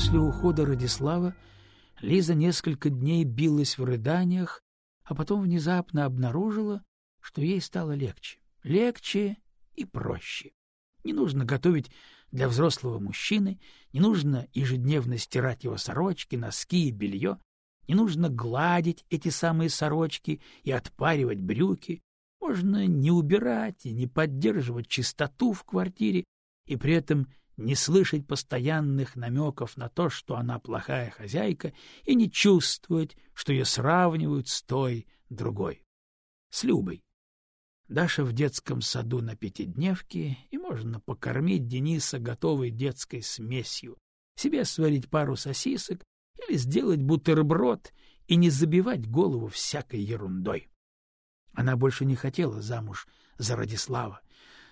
После ухода Радислава Лиза несколько дней билась в рыданиях, а потом внезапно обнаружила, что ей стало легче. Легче и проще. Не нужно готовить для взрослого мужчины, не нужно ежедневно стирать его сорочки, носки и белье, не нужно гладить эти самые сорочки и отпаривать брюки, можно не убирать и не поддерживать чистоту в квартире и при этом не слышать постоянных намеков на то, что она плохая хозяйка, и не чувствовать, что ее сравнивают с той другой. С Любой. Даша в детском саду на пятидневке, и можно покормить Дениса готовой детской смесью, себе сварить пару сосисок или сделать бутерброд и не забивать голову всякой ерундой. Она больше не хотела замуж за Радислава.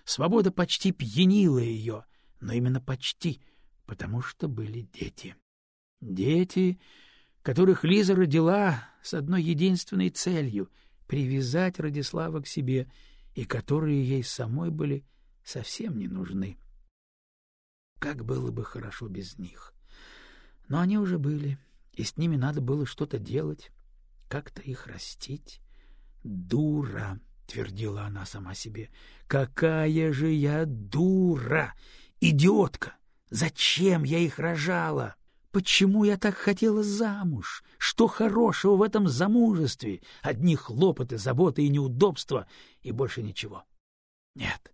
Свобода почти пьянила ее, но именно почти, потому что были дети. Дети, которых Лиза родила с одной единственной целью — привязать Радислава к себе, и которые ей самой были совсем не нужны. Как было бы хорошо без них. Но они уже были, и с ними надо было что-то делать, как-то их растить. «Дура!» — твердила она сама себе. «Какая же я дура! Идиотка! Зачем я их рожала? Почему я так хотела замуж? Что хорошего в этом замужестве? Одни хлопоты, заботы и неудобства, и больше ничего. Нет,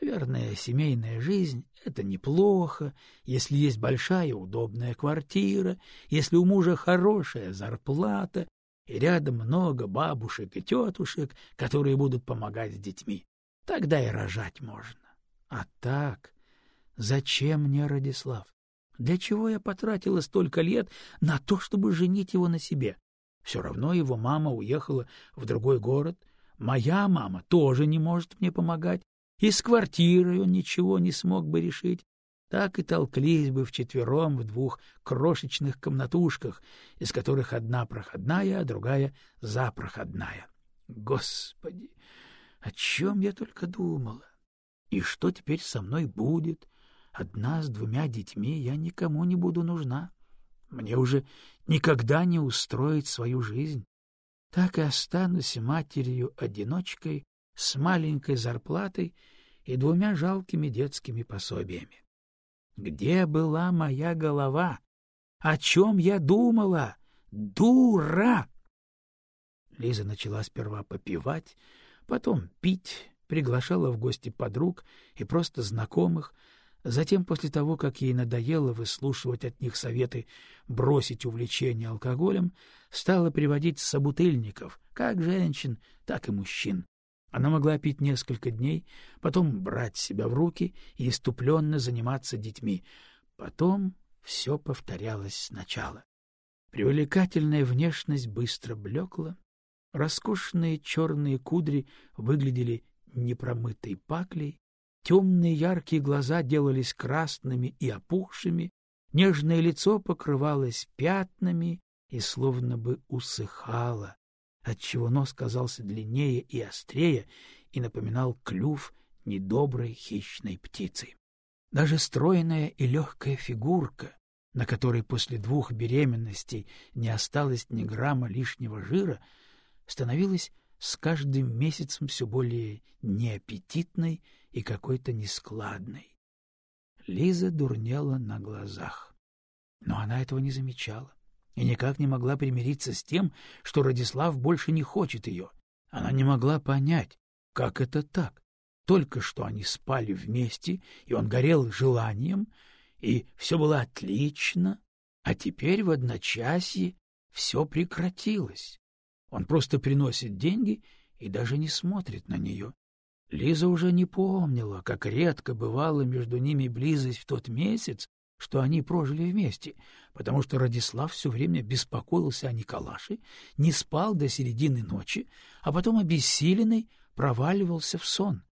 наверное, семейная жизнь — это неплохо, если есть большая удобная квартира, если у мужа хорошая зарплата, и рядом много бабушек и тетушек, которые будут помогать с детьми. Тогда и рожать можно. А так, зачем мне Радислав? Для чего я потратила столько лет на то, чтобы женить его на себе? Все равно его мама уехала в другой город. Моя мама тоже не может мне помогать. И с квартирой он ничего не смог бы решить так и толклись бы вчетвером в двух крошечных комнатушках, из которых одна проходная, а другая запроходная. Господи, о чем я только думала! И что теперь со мной будет? Одна с двумя детьми я никому не буду нужна. Мне уже никогда не устроить свою жизнь. Так и останусь матерью-одиночкой с маленькой зарплатой и двумя жалкими детскими пособиями. Где была моя голова? О чем я думала? Дура! Лиза начала сперва попивать, потом пить, приглашала в гости подруг и просто знакомых, Затем, после того, как ей надоело выслушивать от них советы бросить увлечение алкоголем, стала приводить собутыльников, как женщин, так и мужчин, она могла пить несколько дней, потом брать себя в руки и иступленно заниматься детьми. Потом все повторялось сначала. Привлекательная внешность быстро блекла, роскошные черные кудри выглядели непромытой паклей, темные яркие глаза делались красными и опухшими, нежное лицо покрывалось пятнами и словно бы усыхало, отчего нос казался длиннее и острее и напоминал клюв недоброй хищной птицы. Даже стройная и легкая фигурка, на которой после двух беременностей не осталось ни грамма лишнего жира, становилась с каждым месяцем все более неаппетитной и какой-то нескладной. Лиза дурнела на глазах, но она этого не замечала и никак не могла примириться с тем, что Радислав больше не хочет ее. Она не могла понять, как это так. Только что они спали вместе, и он горел желанием, и все было отлично, а теперь в одночасье все прекратилось. Он просто приносит деньги и даже не смотрит на нее. Лиза уже не помнила, как редко бывала между ними близость в тот месяц, что они прожили вместе, потому что Радислав все время беспокоился о Николаше, не спал до середины ночи, а потом обессиленный проваливался в сон.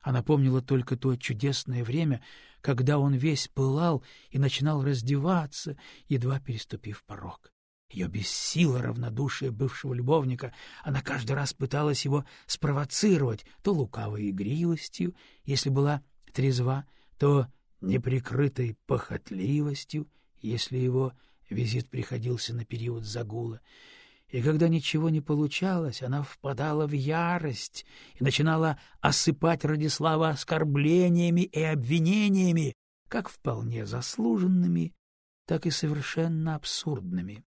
Она помнила только то чудесное время, когда он весь пылал и начинал раздеваться, едва переступив порог. Ее бессило равнодушие бывшего любовника, она каждый раз пыталась его спровоцировать то лукавой игривостью, если была трезва, то неприкрытой похотливостью, если его визит приходился на период загула. И когда ничего не получалось, она впадала в ярость и начинала осыпать Радислава оскорблениями и обвинениями, как вполне заслуженными, так и совершенно абсурдными.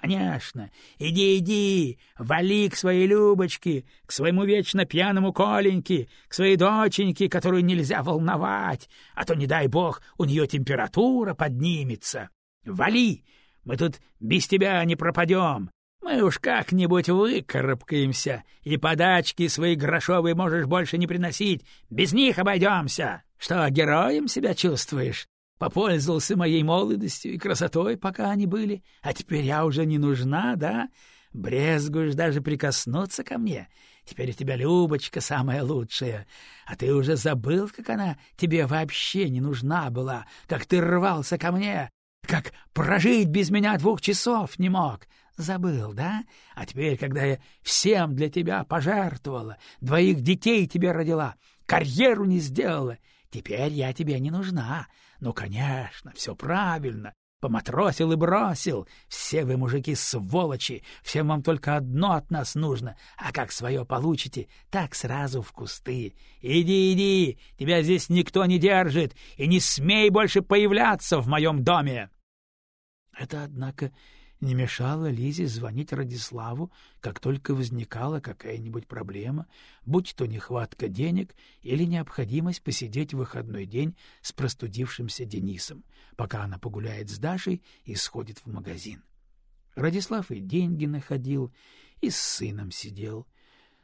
Конечно, иди, иди, вали к своей Любочке, к своему вечно пьяному Коленьке, к своей доченьке, которую нельзя волновать, а то, не дай бог, у нее температура поднимется. Вали, мы тут без тебя не пропадем. Мы уж как-нибудь выкарабкаемся, и подачки свои грошовые можешь больше не приносить, без них обойдемся. Что, героем себя чувствуешь? Попользовался моей молодостью и красотой, пока они были, а теперь я уже не нужна, да? Брезгуешь даже прикоснуться ко мне. Теперь у тебя Любочка самая лучшая, а ты уже забыл, как она тебе вообще не нужна была, как ты рвался ко мне, как прожить без меня двух часов не мог. Забыл, да? А теперь, когда я всем для тебя пожертвовала, двоих детей тебе родила, карьеру не сделала, теперь я тебе не нужна, ну, конечно, все правильно. Поматросил и бросил. Все вы, мужики, сволочи. Всем вам только одно от нас нужно. А как свое получите, так сразу в кусты. Иди, иди, тебя здесь никто не держит, и не смей больше появляться в моем доме. Это, однако, не мешало Лизе звонить Радиславу, как только возникала какая-нибудь проблема, будь то нехватка денег или необходимость посидеть в выходной день с простудившимся Денисом, пока она погуляет с Дашей и сходит в магазин. Радислав и деньги находил, и с сыном сидел.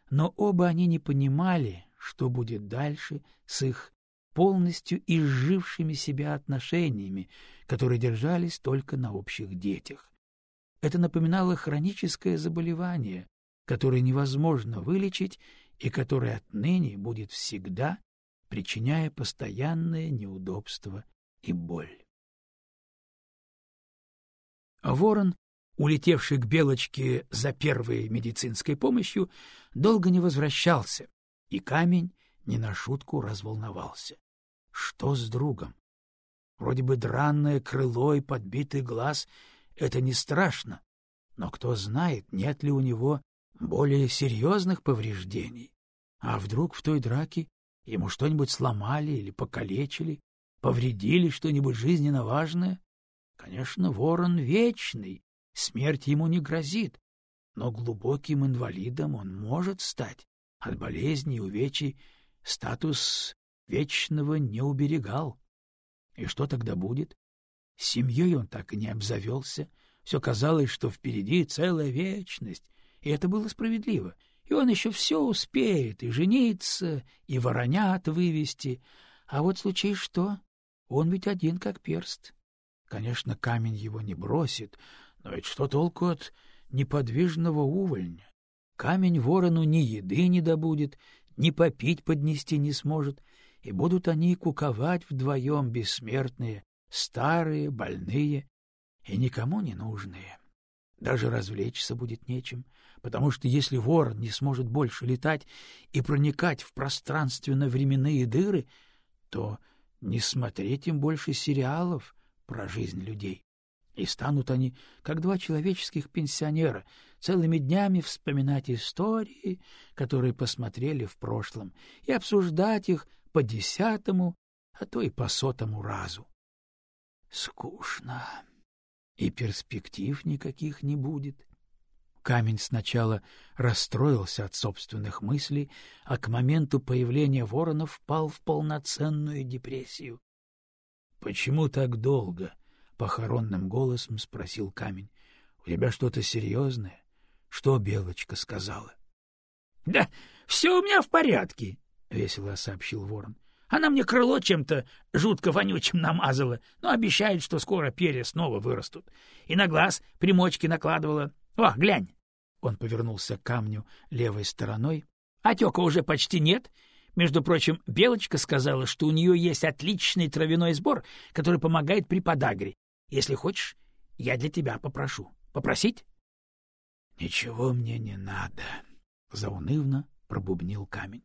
Но оба они не понимали, что будет дальше с их полностью изжившими себя отношениями, которые держались только на общих детях. Это напоминало хроническое заболевание, которое невозможно вылечить и которое отныне будет всегда, причиняя постоянное неудобство и боль. Ворон, улетевший к Белочке за первой медицинской помощью, долго не возвращался, и камень не на шутку разволновался. Что с другом? Вроде бы дранное крыло и подбитый глаз это не страшно, но кто знает, нет ли у него более серьезных повреждений. А вдруг в той драке ему что-нибудь сломали или покалечили, повредили что-нибудь жизненно важное? Конечно, ворон вечный, смерть ему не грозит, но глубоким инвалидом он может стать. От болезней и увечий статус вечного не уберегал. И что тогда будет? Семьей он так и не обзавелся. Все казалось, что впереди целая вечность, и это было справедливо. И он еще все успеет, и жениться, и воронят вывести. А вот случай что? Он ведь один как перст. Конечно, камень его не бросит, но ведь что толку от неподвижного увольня? Камень ворону ни еды не добудет, ни попить поднести не сможет, и будут они куковать вдвоем бессмертные, старые, больные и никому не нужные. Даже развлечься будет нечем, потому что если ворон не сможет больше летать и проникать в пространственно-временные дыры, то не смотреть им больше сериалов про жизнь людей. И станут они, как два человеческих пенсионера, целыми днями вспоминать истории, которые посмотрели в прошлом, и обсуждать их по десятому, а то и по сотому разу. Скучно. И перспектив никаких не будет. Камень сначала расстроился от собственных мыслей, а к моменту появления ворона впал в полноценную депрессию. — Почему так долго? — похоронным голосом спросил камень. — У тебя что-то серьезное? Что Белочка сказала? — Да все у меня в порядке, — весело сообщил ворон. Она мне крыло чем-то жутко вонючим намазала, но обещает, что скоро перья снова вырастут. И на глаз примочки накладывала. О, глянь! Он повернулся к камню левой стороной. Отека уже почти нет. Между прочим, Белочка сказала, что у нее есть отличный травяной сбор, который помогает при подагре. Если хочешь, я для тебя попрошу. Попросить? — Ничего мне не надо, — заунывно пробубнил камень.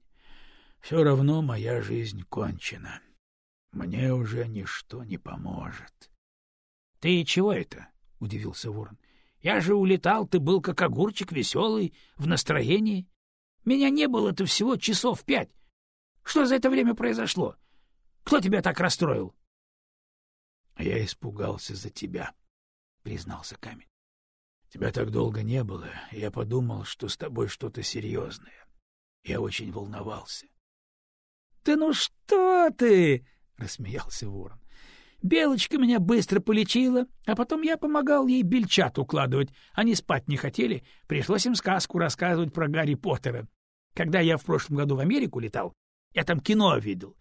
Все равно моя жизнь кончена. Мне уже ничто не поможет. Ты чего это? — удивился ворон. — Я же улетал, ты был как огурчик, веселый, в настроении. Меня не было-то всего часов пять. Что за это время произошло? Кто тебя так расстроил? — Я испугался за тебя, — признался камень. — Тебя так долго не было, я подумал, что с тобой что-то серьезное. Я очень волновался. — Да ну что ты! — рассмеялся ворон. Белочка меня быстро полечила, а потом я помогал ей бельчат укладывать. Они спать не хотели, пришлось им сказку рассказывать про Гарри Поттера. Когда я в прошлом году в Америку летал, я там кино видел.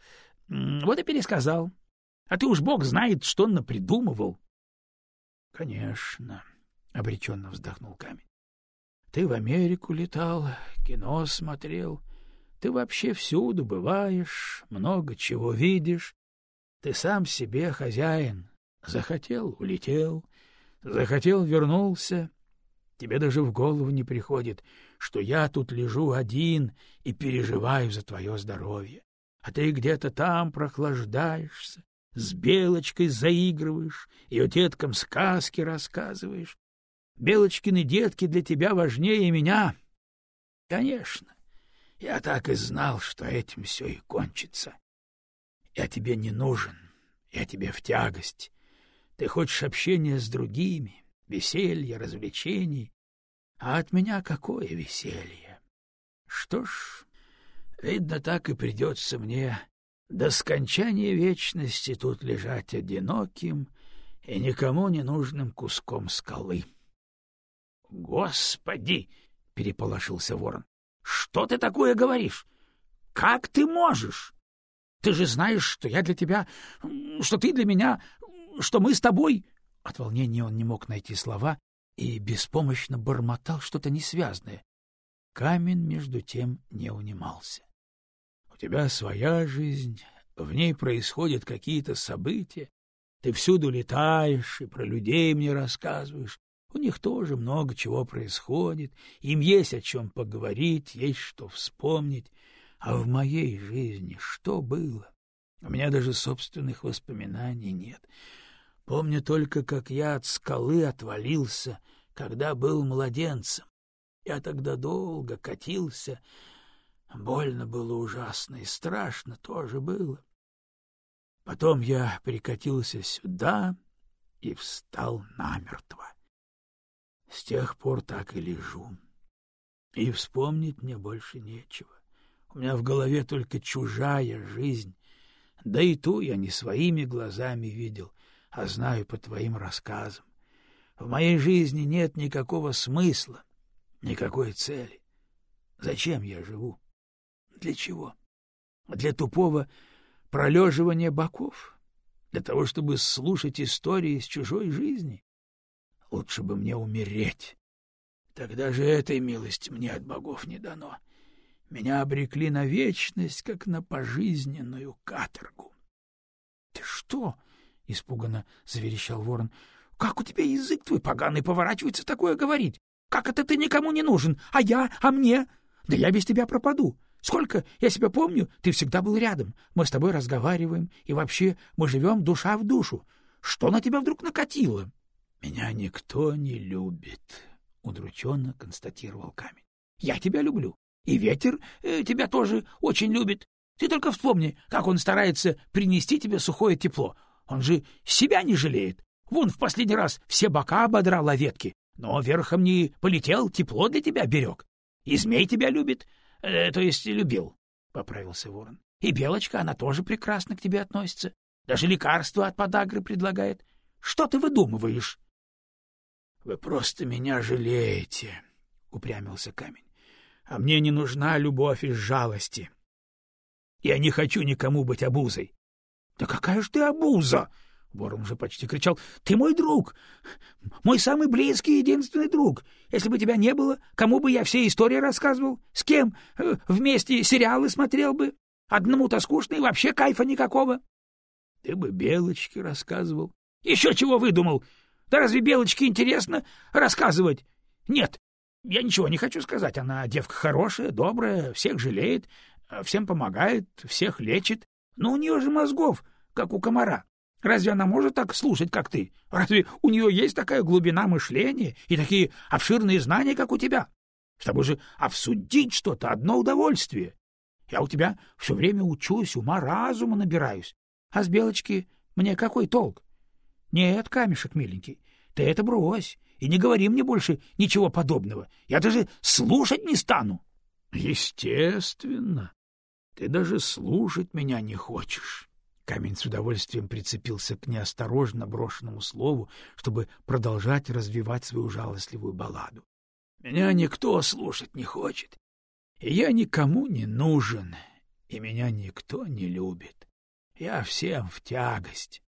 Вот и пересказал. А ты уж бог знает, что он напридумывал. — Конечно, — обреченно вздохнул камень. — Ты в Америку летал, кино смотрел. Ты вообще всюду бываешь, много чего видишь. Ты сам себе хозяин. Захотел — улетел, захотел — вернулся. Тебе даже в голову не приходит, что я тут лежу один и переживаю за твое здоровье, а ты где-то там прохлаждаешься, с Белочкой заигрываешь, ее деткам сказки рассказываешь. Белочкины детки для тебя важнее меня. Конечно, я так и знал, что этим все и кончится. Я тебе не нужен, я тебе в тягость. Ты хочешь общения с другими, веселья, развлечений. А от меня какое веселье? Что ж, видно, так и придется мне до скончания вечности тут лежать одиноким и никому не нужным куском скалы. — Господи! — переполошился ворон. — Что ты такое говоришь? Как ты можешь? Ты же знаешь, что я для тебя, что ты для меня, что мы с тобой... От волнения он не мог найти слова и беспомощно бормотал что-то несвязное. Камень, между тем, не унимался. — У тебя своя жизнь, в ней происходят какие-то события. Ты всюду летаешь и про людей мне рассказываешь. У них тоже много чего происходит, им есть о чем поговорить, есть что вспомнить. А в моей жизни что было? У меня даже собственных воспоминаний нет. Помню только, как я от скалы отвалился, когда был младенцем. Я тогда долго катился. Больно было ужасно и страшно тоже было. Потом я прикатился сюда и встал намертво. С тех пор так и лежу. И вспомнить мне больше нечего. У меня в голове только чужая жизнь. Да и ту я не своими глазами видел, а знаю по твоим рассказам. В моей жизни нет никакого смысла, никакой цели. Зачем я живу? Для чего? Для тупого пролеживания боков? Для того, чтобы слушать истории из чужой жизни? Лучше бы мне умереть. Тогда же этой милости мне от богов не дано. — меня обрекли на вечность, как на пожизненную каторгу. — Ты что? — испуганно заверещал ворон. — Как у тебя язык твой поганый поворачивается такое говорить? Как это ты никому не нужен? А я? А мне? Да я без тебя пропаду. Сколько я себя помню, ты всегда был рядом. Мы с тобой разговариваем, и вообще мы живем душа в душу. Что на тебя вдруг накатило? — Меня никто не любит, — удрученно констатировал камень. — Я тебя люблю. И ветер э, тебя тоже очень любит. Ты только вспомни, как он старается принести тебе сухое тепло. Он же себя не жалеет. Вон в последний раз все бока ободрал о ветки, но верхом не полетел, тепло для тебя берег. И змей тебя любит, э, то есть любил, — поправился ворон. И белочка, она тоже прекрасно к тебе относится. Даже лекарство от подагры предлагает. Что ты выдумываешь? — Вы просто меня жалеете, — упрямился камень а мне не нужна любовь из жалости. Я не хочу никому быть обузой. — Да какая ж ты обуза! — Ворон уже почти кричал. — Ты мой друг, мой самый близкий единственный друг. Если бы тебя не было, кому бы я все истории рассказывал? С кем э, вместе сериалы смотрел бы? Одному-то скучно и вообще кайфа никакого. — Ты бы Белочке рассказывал. — Еще чего выдумал? Да разве Белочке интересно рассказывать? Нет, я ничего не хочу сказать. Она девка хорошая, добрая, всех жалеет, всем помогает, всех лечит. Но у нее же мозгов, как у комара. Разве она может так слушать, как ты? Разве у нее есть такая глубина мышления и такие обширные знания, как у тебя? С тобой же обсудить что-то — одно удовольствие. Я у тебя все время учусь, ума разума набираюсь. А с Белочки мне какой толк? Нет, камешек миленький, ты это брось и не говори мне больше ничего подобного. Я даже слушать не стану. Естественно. Ты даже слушать меня не хочешь. Камень с удовольствием прицепился к неосторожно брошенному слову, чтобы продолжать развивать свою жалостливую балладу. Меня никто слушать не хочет, и я никому не нужен, и меня никто не любит. Я всем в тягость.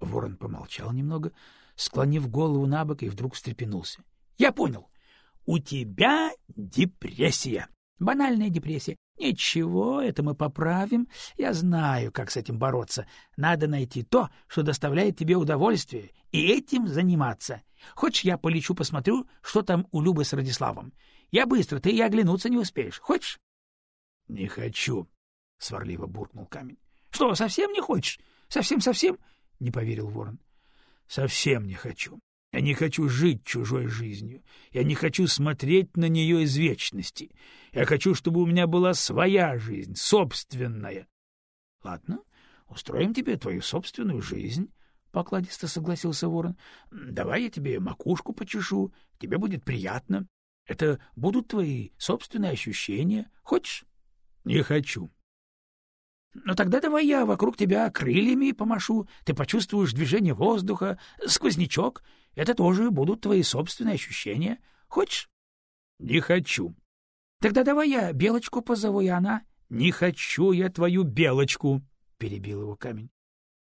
Ворон помолчал немного, склонив голову на бок и вдруг встрепенулся. — Я понял. У тебя депрессия. Банальная депрессия. Ничего, это мы поправим. Я знаю, как с этим бороться. Надо найти то, что доставляет тебе удовольствие, и этим заниматься. Хочешь, я полечу посмотрю, что там у Любы с Радиславом? Я быстро, ты и оглянуться не успеешь. Хочешь? — Не хочу, — сварливо буркнул камень. — Что, совсем не хочешь? Совсем-совсем? — не поверил ворон. — Совсем не хочу. Я не хочу жить чужой жизнью. Я не хочу смотреть на нее из вечности. Я хочу, чтобы у меня была своя жизнь, собственная. — Ладно, устроим тебе твою собственную жизнь, — покладисто согласился ворон. — Давай я тебе макушку почешу, тебе будет приятно. Это будут твои собственные ощущения. Хочешь? — Не хочу. Ну тогда давай я вокруг тебя крыльями помашу, ты почувствуешь движение воздуха, сквознячок. Это тоже будут твои собственные ощущения. Хочешь? — Не хочу. — Тогда давай я белочку позову, и она... — Не хочу я твою белочку, — перебил его камень.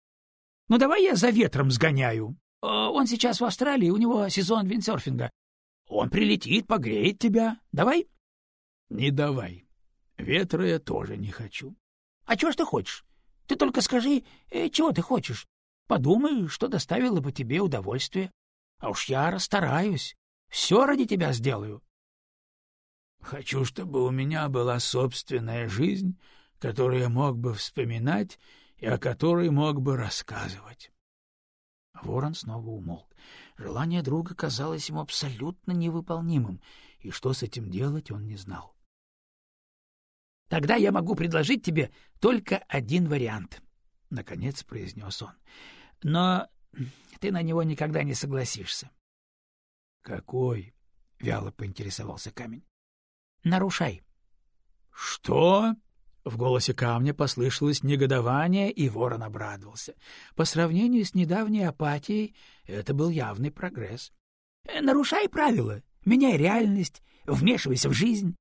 — Ну давай я за ветром сгоняю. Он сейчас в Австралии, у него сезон виндсерфинга. Он прилетит, погреет тебя. Давай? — Не давай. Ветра я тоже не хочу. А чего ж ты хочешь? Ты только скажи, э, чего ты хочешь. Подумай, что доставило бы тебе удовольствие. А уж я расстараюсь. Все ради тебя сделаю. Хочу, чтобы у меня была собственная жизнь, которую я мог бы вспоминать и о которой мог бы рассказывать. Ворон снова умолк. Желание друга казалось ему абсолютно невыполнимым, и что с этим делать он не знал. — Тогда я могу предложить тебе только один вариант, — наконец произнес он. — Но ты на него никогда не согласишься. — Какой? — вяло поинтересовался камень. — Нарушай. — Что? В голосе камня послышалось негодование, и ворон обрадовался. По сравнению с недавней апатией это был явный прогресс. — Нарушай правила, меняй реальность, вмешивайся в жизнь.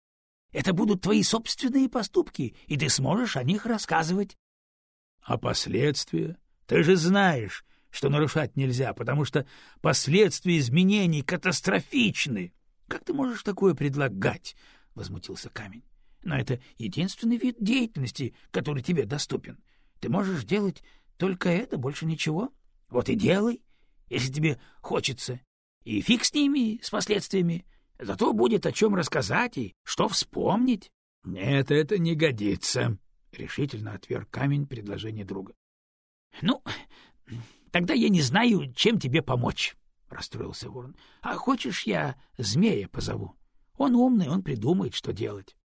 Это будут твои собственные поступки, и ты сможешь о них рассказывать. — А последствия? Ты же знаешь, что нарушать нельзя, потому что последствия изменений катастрофичны. Как ты можешь такое предлагать? — возмутился камень. — Но это единственный вид деятельности, который тебе доступен. Ты можешь делать только это, больше ничего. Вот и делай, если тебе хочется. И фиг с ними, с последствиями. Зато будет о чем рассказать и что вспомнить. — Нет, это не годится, — решительно отверг камень предложение друга. — Ну, тогда я не знаю, чем тебе помочь, — расстроился ворон. — А хочешь, я змея позову? Он умный, он придумает, что делать.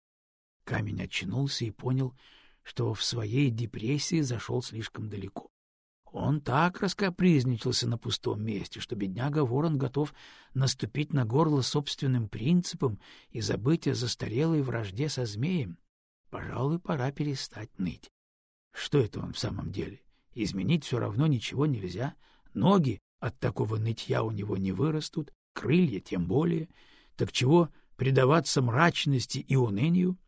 Камень очнулся и понял, что в своей депрессии зашел слишком далеко. Он так раскопризничался на пустом месте, что бедняга Ворон готов наступить на горло собственным принципом и забыть о застарелой вражде со змеем. Пожалуй, пора перестать ныть. Что это он в самом деле? Изменить все равно ничего нельзя. Ноги от такого нытья у него не вырастут, крылья тем более. Так чего предаваться мрачности и унынию?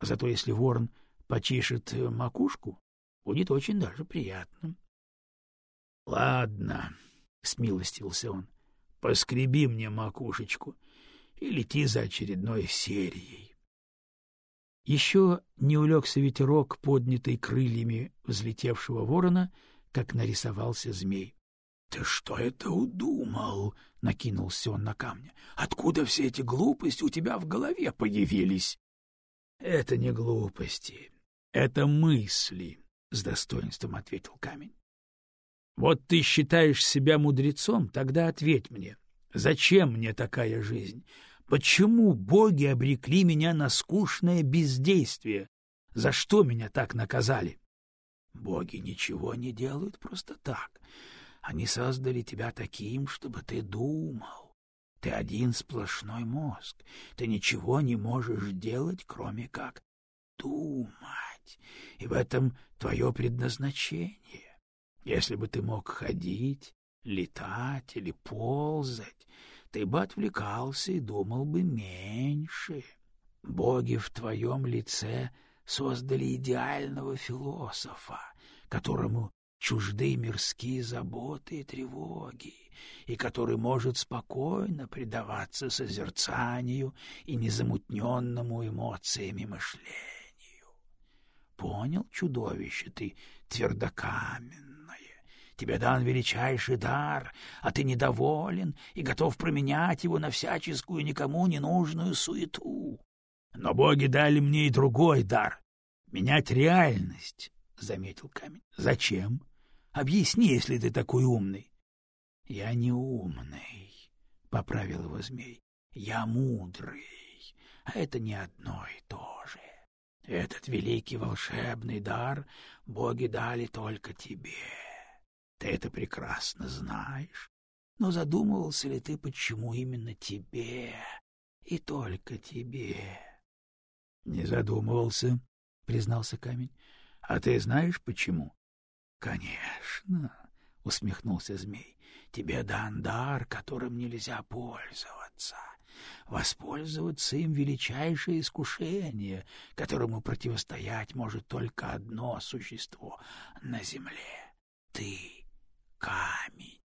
Зато если ворон почешет макушку, будет очень даже приятно. — Ладно, — смилостивился он, — поскреби мне макушечку и лети за очередной серией. Еще не улегся ветерок, поднятый крыльями взлетевшего ворона, как нарисовался змей. — Ты что это удумал? — накинулся он на камня. — Откуда все эти глупости у тебя в голове появились? — Это не глупости, это мысли, — с достоинством ответил камень. Вот ты считаешь себя мудрецом, тогда ответь мне, зачем мне такая жизнь? Почему боги обрекли меня на скучное бездействие? За что меня так наказали? Боги ничего не делают просто так. Они создали тебя таким, чтобы ты думал. Ты один сплошной мозг. Ты ничего не можешь делать, кроме как думать. И в этом твое предназначение. Если бы ты мог ходить, летать или ползать, ты бы отвлекался и думал бы меньше. Боги в твоем лице создали идеального философа, которому чужды мирские заботы и тревоги, и который может спокойно предаваться созерцанию и незамутненному эмоциями мышлению. Понял, чудовище ты твердокаменное? Тебе дан величайший дар, а ты недоволен и готов променять его на всяческую никому не нужную суету. Но боги дали мне и другой дар — менять реальность, — заметил камень. — Зачем? Объясни, если ты такой умный. — Я не умный, — поправил его змей. — Я мудрый, а это не одно и то же. Этот великий волшебный дар боги дали только тебе. Ты это прекрасно знаешь. Но задумывался ли ты, почему именно тебе и только тебе? — Не задумывался, — признался камень. — А ты знаешь, почему? — Конечно, — усмехнулся змей. — Тебе дан дар, которым нельзя пользоваться. Воспользоваться им величайшее искушение, которому противостоять может только одно существо на земле — ты камень.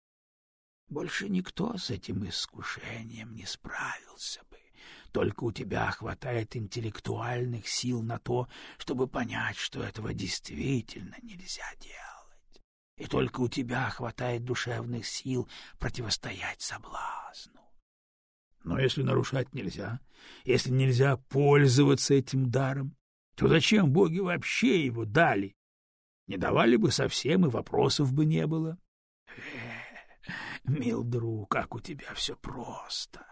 Больше никто с этим искушением не справился бы. Только у тебя хватает интеллектуальных сил на то, чтобы понять, что этого действительно нельзя делать. И только у тебя хватает душевных сил противостоять соблазну. Но если нарушать нельзя, если нельзя пользоваться этим даром, то зачем боги вообще его дали? Не давали бы совсем, и вопросов бы не было. Мил друг, как у тебя все просто.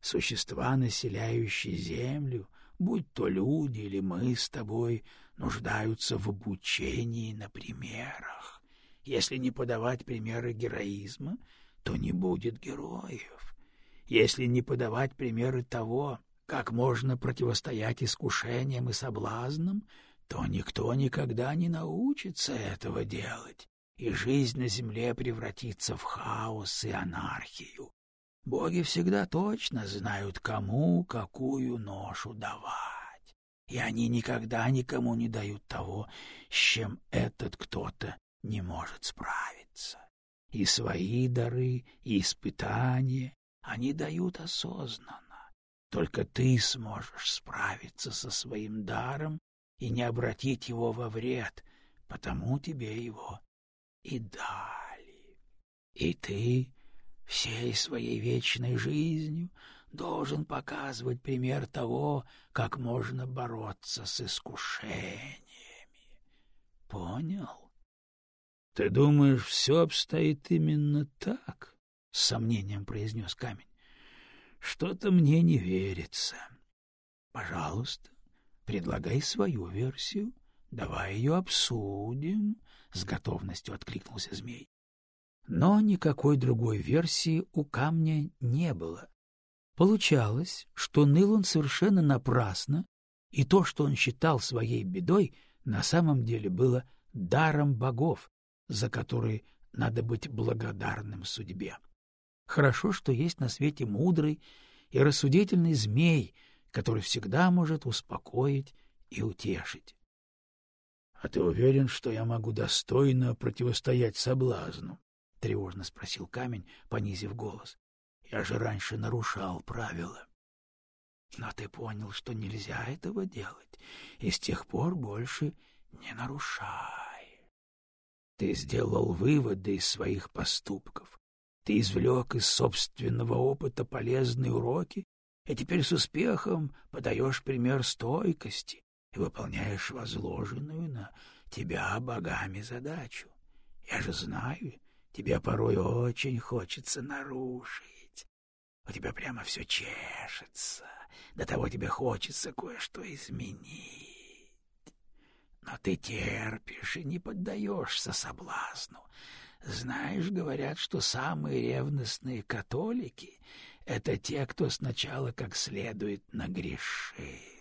Существа, населяющие землю, будь то люди или мы с тобой, нуждаются в обучении на примерах. Если не подавать примеры героизма, то не будет героев. Если не подавать примеры того, как можно противостоять искушениям и соблазнам, то никто никогда не научится этого делать и жизнь на земле превратится в хаос и анархию. Боги всегда точно знают, кому какую ношу давать, и они никогда никому не дают того, с чем этот кто-то не может справиться. И свои дары, и испытания они дают осознанно. Только ты сможешь справиться со своим даром и не обратить его во вред, потому тебе его и дали. И ты всей своей вечной жизнью должен показывать пример того, как можно бороться с искушениями. Понял? — Ты думаешь, все обстоит именно так? — с сомнением произнес камень. — Что-то мне не верится. Пожалуйста, предлагай свою версию, давай ее обсудим, — с готовностью откликнулся змей. Но никакой другой версии у камня не было. Получалось, что ныл он совершенно напрасно, и то, что он считал своей бедой, на самом деле было даром богов, за который надо быть благодарным судьбе. Хорошо, что есть на свете мудрый и рассудительный змей, который всегда может успокоить и утешить. — А ты уверен, что я могу достойно противостоять соблазну? — тревожно спросил камень, понизив голос. — Я же раньше нарушал правила. — Но ты понял, что нельзя этого делать, и с тех пор больше не нарушай. Ты сделал выводы из своих поступков. Ты извлек из собственного опыта полезные уроки, и теперь с успехом подаешь пример стойкости, выполняешь возложенную на тебя богами задачу. Я же знаю, тебе порой очень хочется нарушить. У тебя прямо все чешется, до того тебе хочется кое-что изменить. Но ты терпишь и не поддаешься соблазну. Знаешь, говорят, что самые ревностные католики — это те, кто сначала как следует нагрешил.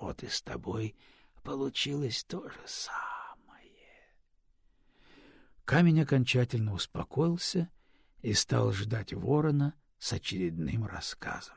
Вот и с тобой получилось то же самое. Камень окончательно успокоился и стал ждать ворона с очередным рассказом.